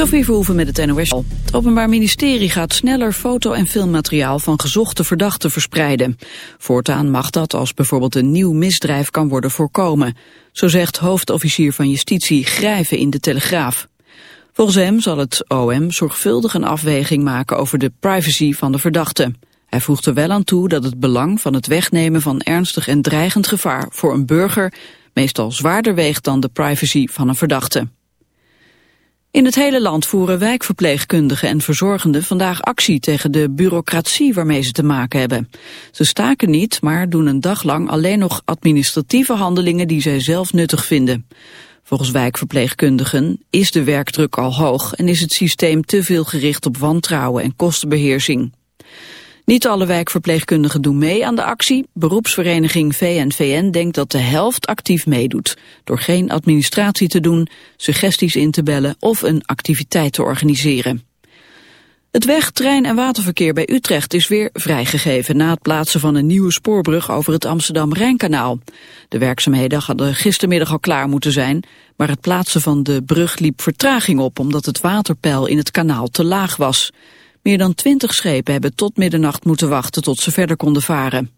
Sophie Verhoeven met het NOS. Het Openbaar Ministerie gaat sneller foto- en filmmateriaal van gezochte verdachten verspreiden. Voortaan mag dat als bijvoorbeeld een nieuw misdrijf kan worden voorkomen. Zo zegt hoofdofficier van Justitie Grijven in de Telegraaf. Volgens hem zal het OM zorgvuldig een afweging maken over de privacy van de verdachte. Hij voegt er wel aan toe dat het belang van het wegnemen van ernstig en dreigend gevaar voor een burger meestal zwaarder weegt dan de privacy van een verdachte. In het hele land voeren wijkverpleegkundigen en verzorgenden vandaag actie tegen de bureaucratie waarmee ze te maken hebben. Ze staken niet, maar doen een dag lang alleen nog administratieve handelingen die zij zelf nuttig vinden. Volgens wijkverpleegkundigen is de werkdruk al hoog en is het systeem te veel gericht op wantrouwen en kostenbeheersing. Niet alle wijkverpleegkundigen doen mee aan de actie. Beroepsvereniging VNVN denkt dat de helft actief meedoet. Door geen administratie te doen, suggesties in te bellen of een activiteit te organiseren. Het weg-, trein- en waterverkeer bij Utrecht is weer vrijgegeven na het plaatsen van een nieuwe spoorbrug over het Amsterdam-Rijnkanaal. De werkzaamheden hadden gistermiddag al klaar moeten zijn, maar het plaatsen van de brug liep vertraging op omdat het waterpeil in het kanaal te laag was. Meer dan twintig schepen hebben tot middernacht moeten wachten tot ze verder konden varen.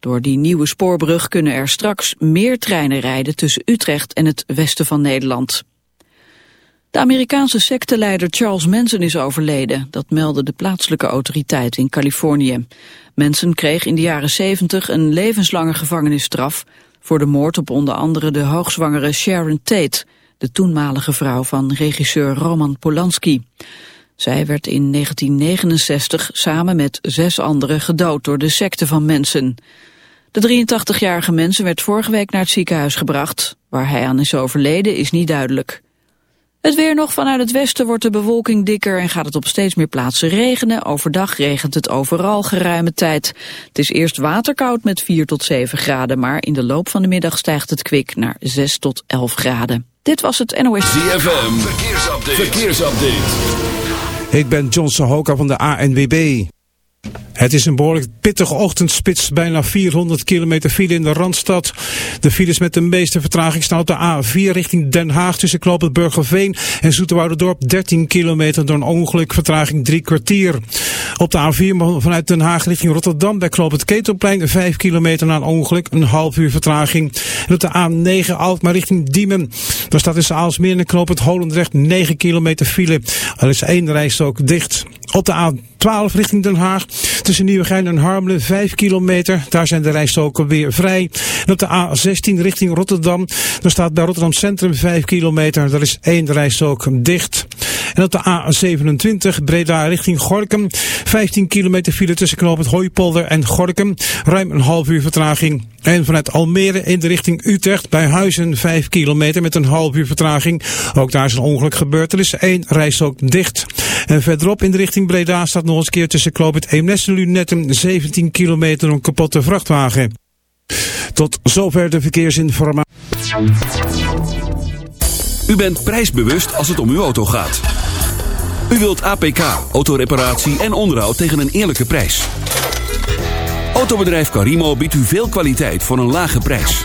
Door die nieuwe spoorbrug kunnen er straks meer treinen rijden tussen Utrecht en het westen van Nederland. De Amerikaanse secteleider Charles Manson is overleden. Dat meldde de plaatselijke autoriteit in Californië. Manson kreeg in de jaren 70 een levenslange gevangenisstraf... voor de moord op onder andere de hoogzwangere Sharon Tate... de toenmalige vrouw van regisseur Roman Polanski. Zij werd in 1969 samen met zes anderen gedood door de secte van mensen. De 83-jarige mensen werd vorige week naar het ziekenhuis gebracht. Waar hij aan is overleden is niet duidelijk. Het weer nog vanuit het westen wordt de bewolking dikker en gaat het op steeds meer plaatsen regenen. Overdag regent het overal geruime tijd. Het is eerst waterkoud met 4 tot 7 graden, maar in de loop van de middag stijgt het kwik naar 6 tot 11 graden. Dit was het NOS. ZFM, verkeersupdate. verkeersupdate. Ik ben John Sahoka van de ANWB. Het is een behoorlijk pittige ochtendspits, bijna 400 kilometer file in de Randstad. De files met de meeste vertraging staan op de A4 richting Den Haag tussen Knoopend Burgerveen en Dorp 13 kilometer door een ongeluk, vertraging drie kwartier. Op de A4 vanuit Den Haag richting Rotterdam bij Knoopend Ketelplein 5 kilometer na een ongeluk, een half uur vertraging. En op de A9 Alkmaar richting Diemen, daar staat tussen Aalsmeer en Knoopend Holendrecht 9 kilometer file. Er is één rijstok dicht. Op de A12 richting Den Haag tussen Nieuwegein en Harmelen 5 kilometer. Daar zijn de rijstoken weer vrij. En op de A16 richting Rotterdam. Daar staat bij Rotterdam Centrum 5 kilometer. Daar is één rijstok dicht. En op de A27 Breda richting Gorkum. 15 kilometer file tussen knooppunt Hooipolder en Gorkum. Ruim een half uur vertraging. En vanuit Almere in de richting Utrecht bij Huizen 5 kilometer met een half uur vertraging. Ook daar is een ongeluk gebeurd. Er is één rijstok dicht. En verderop in de richting Breda staat nog eens keer tussen knooppunt Eemnes en Lunetten 17 kilometer een kapotte vrachtwagen. Tot zover de verkeersinformatie. U bent prijsbewust als het om uw auto gaat. U wilt APK, autoreparatie en onderhoud tegen een eerlijke prijs. Autobedrijf Carimo biedt u veel kwaliteit voor een lage prijs.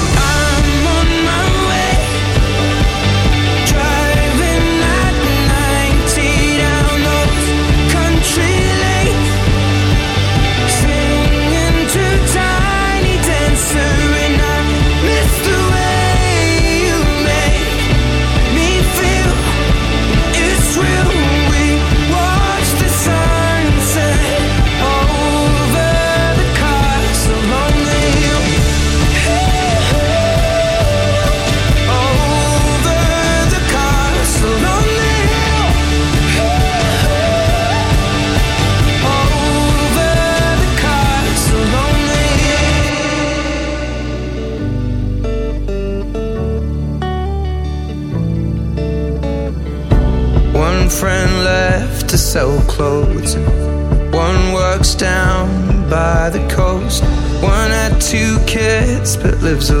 that lives alone.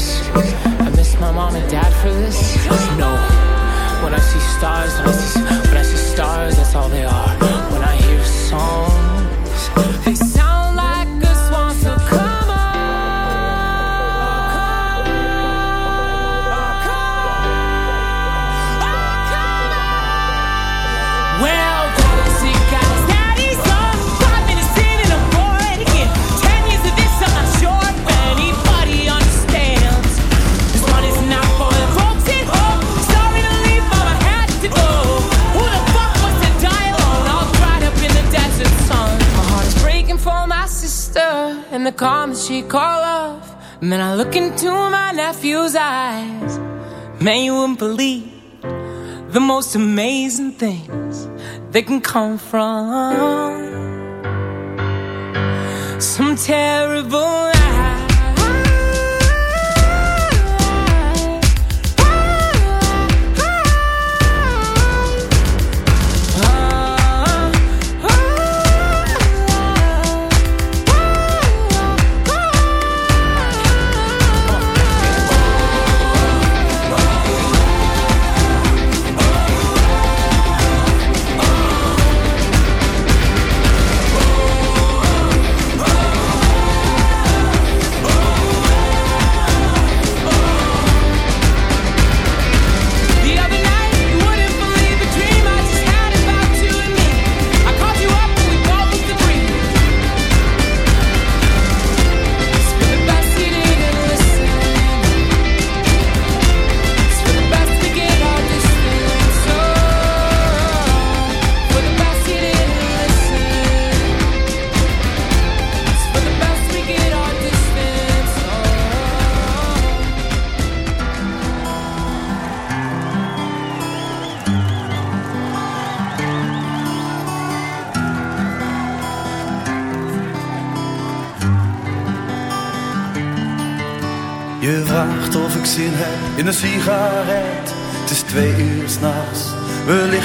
lips. most amazing things that can come from. Some terrible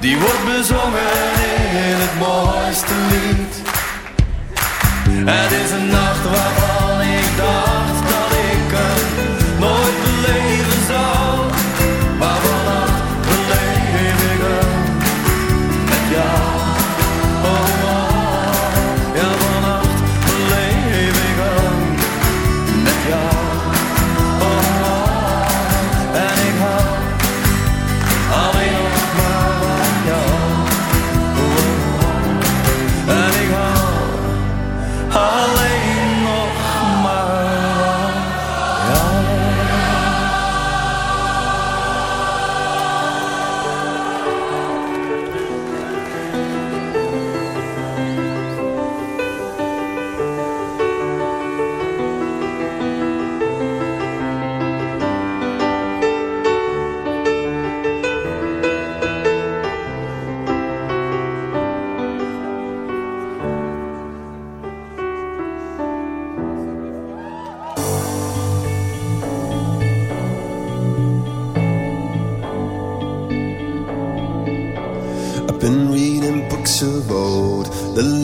die wordt bezongen in het mooiste lied. Het is een nacht waarvan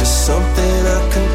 Just something I can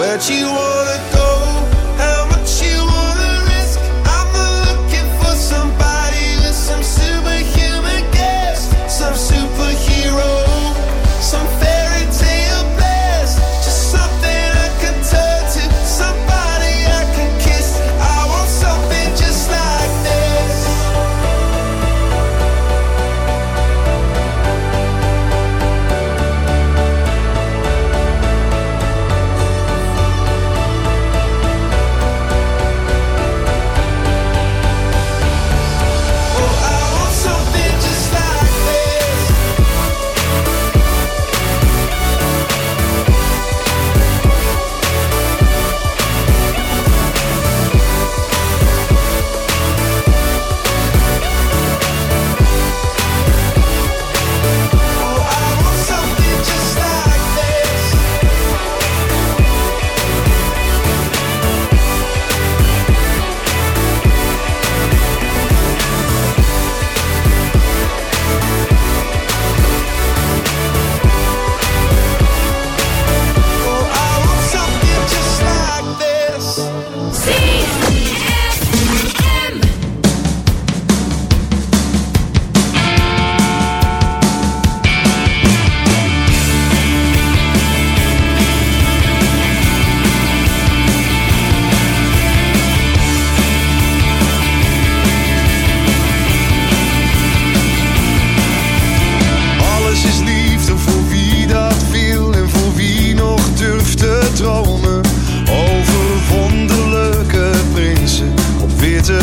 Where'd you wanna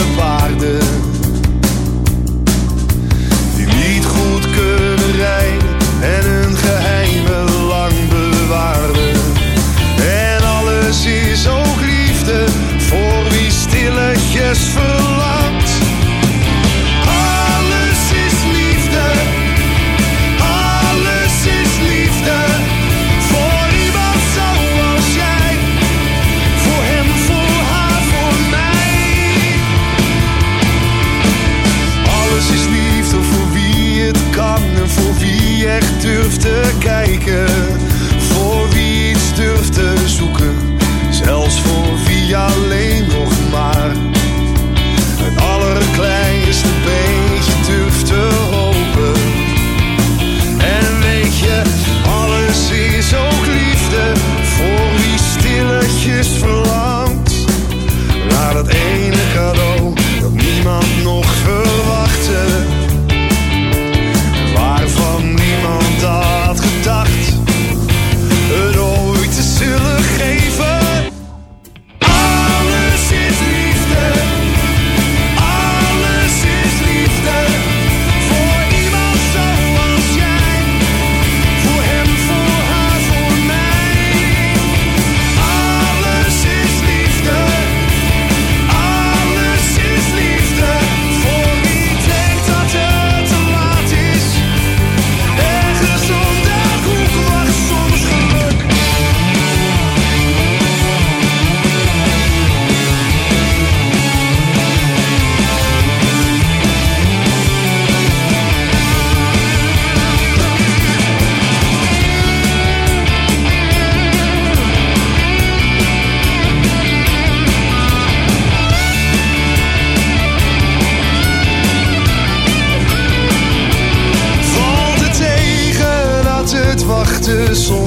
covarde son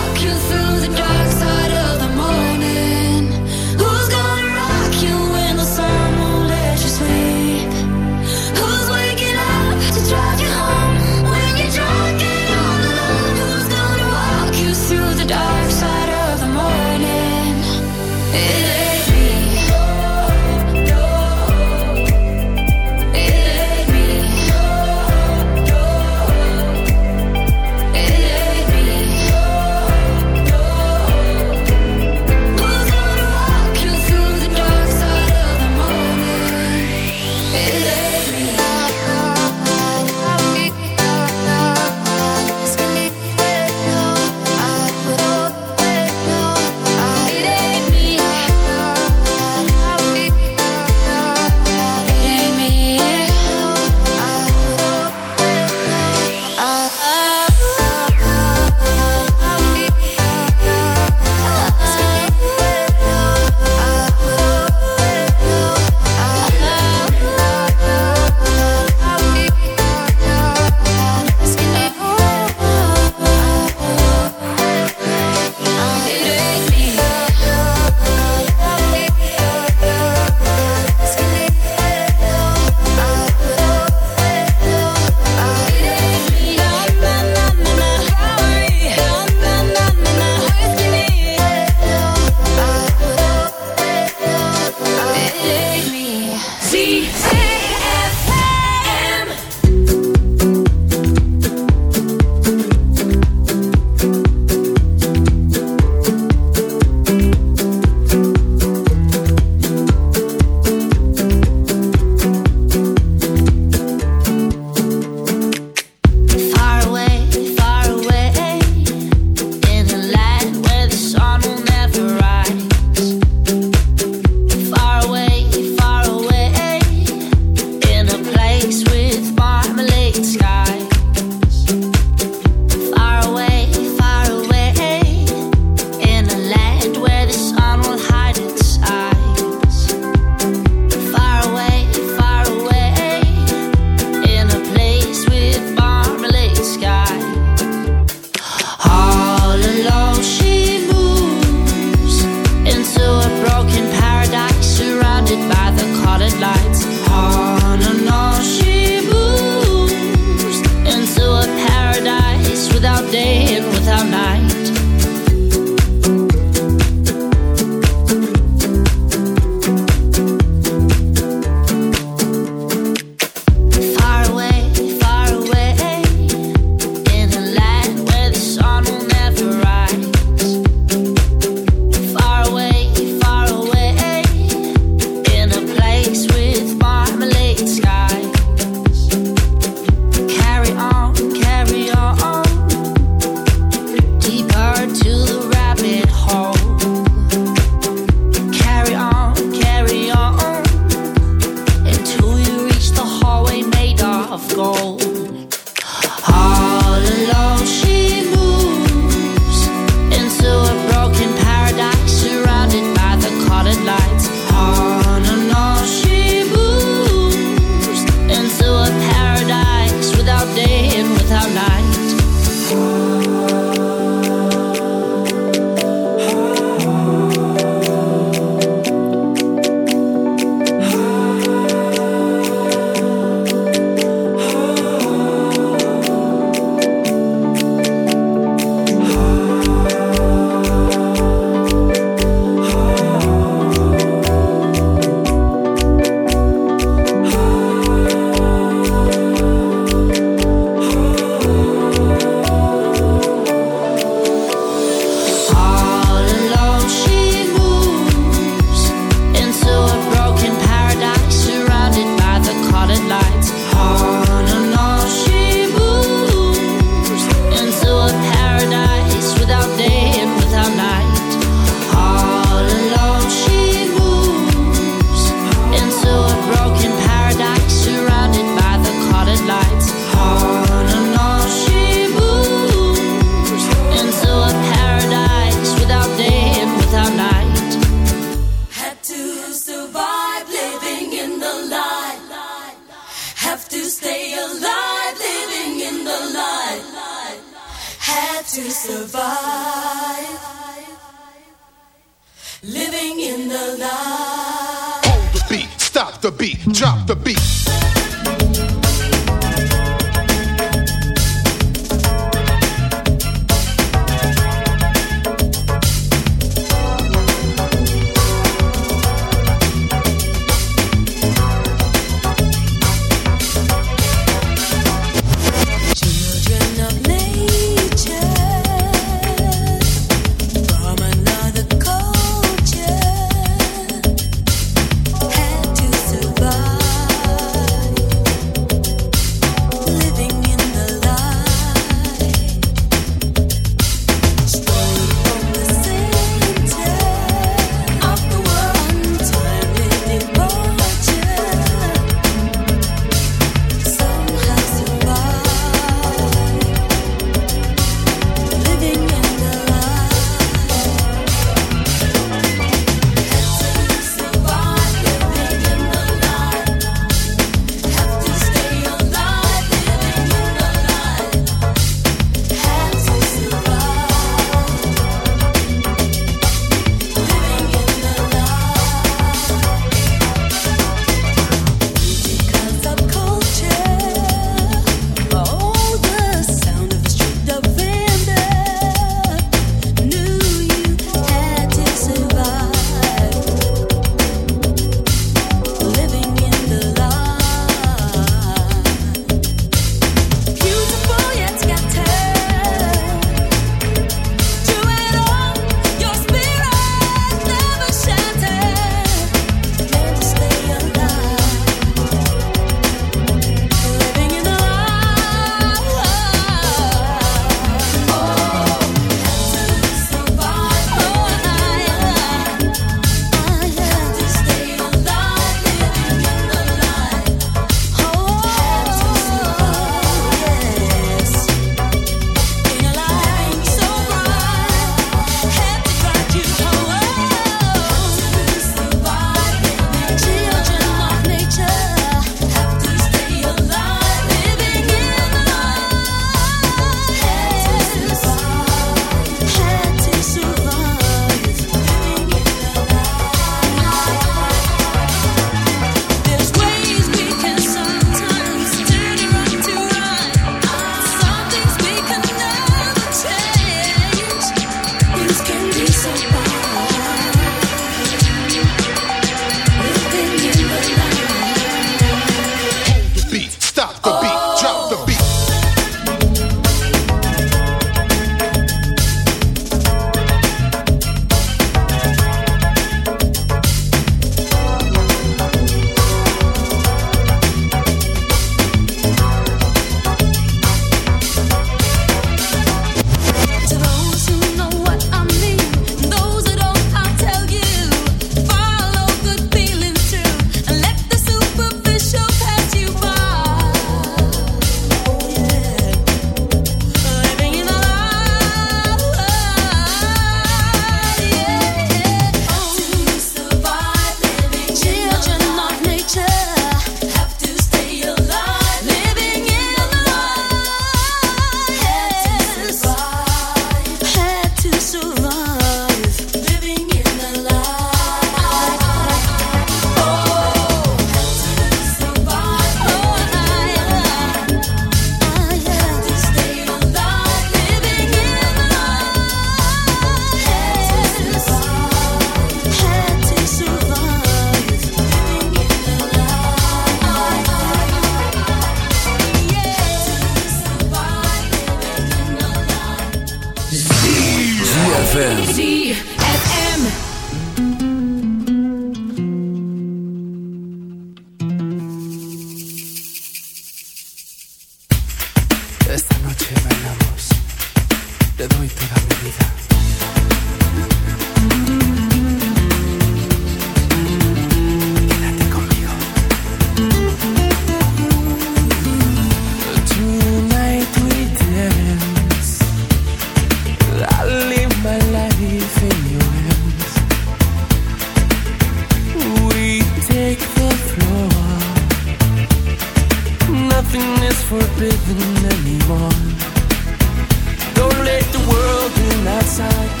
In